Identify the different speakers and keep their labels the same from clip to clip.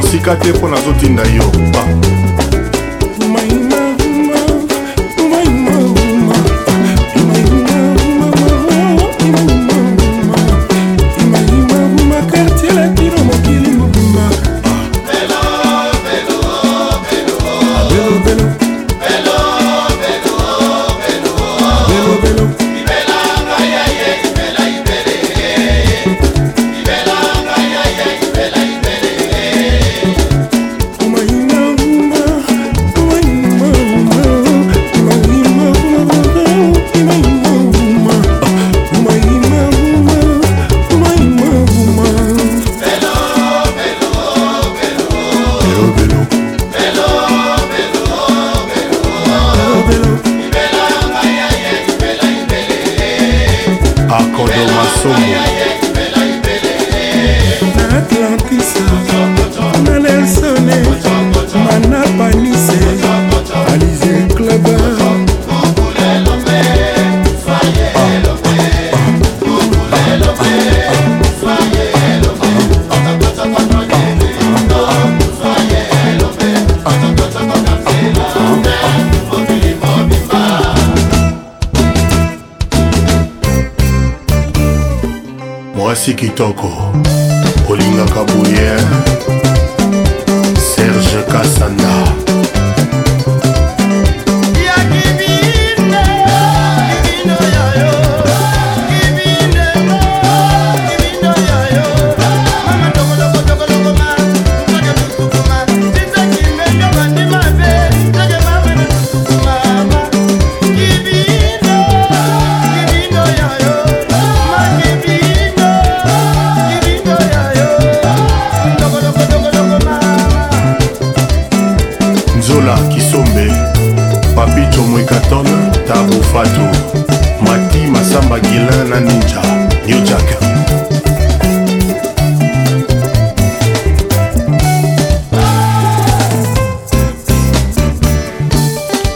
Speaker 1: mosika te mpo nazotinda yo ba mwasi kitoko olingaka boye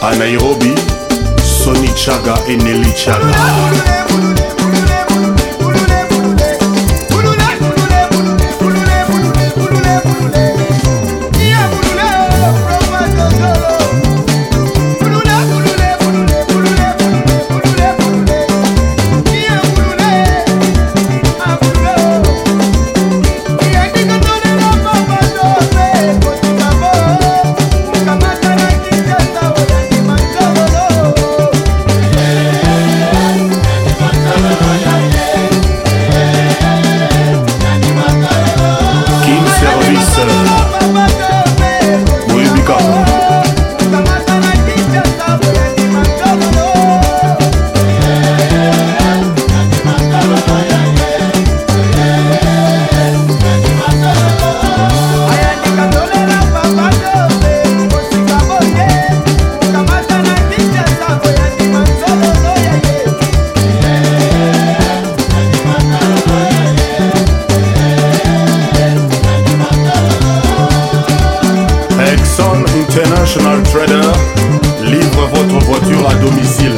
Speaker 1: à Nairobi, Sonny Chaga et Nelly Chaga. National Trader livre votre voiture à domicile.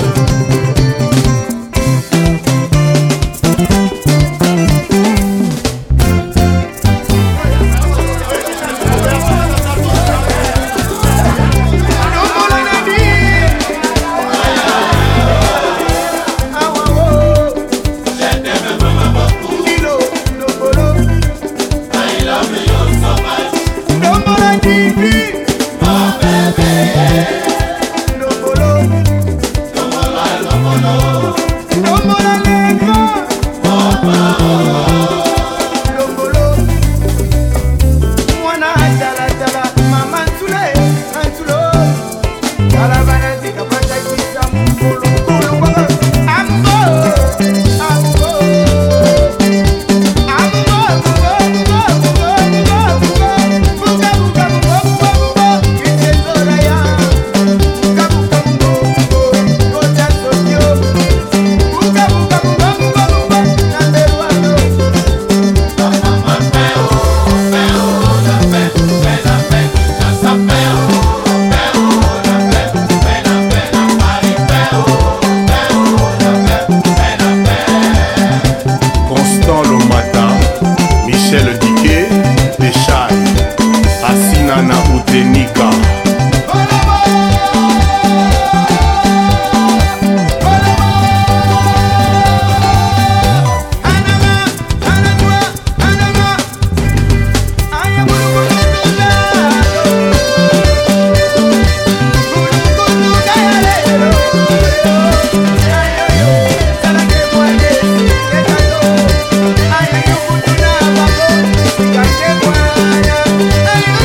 Speaker 1: c'est le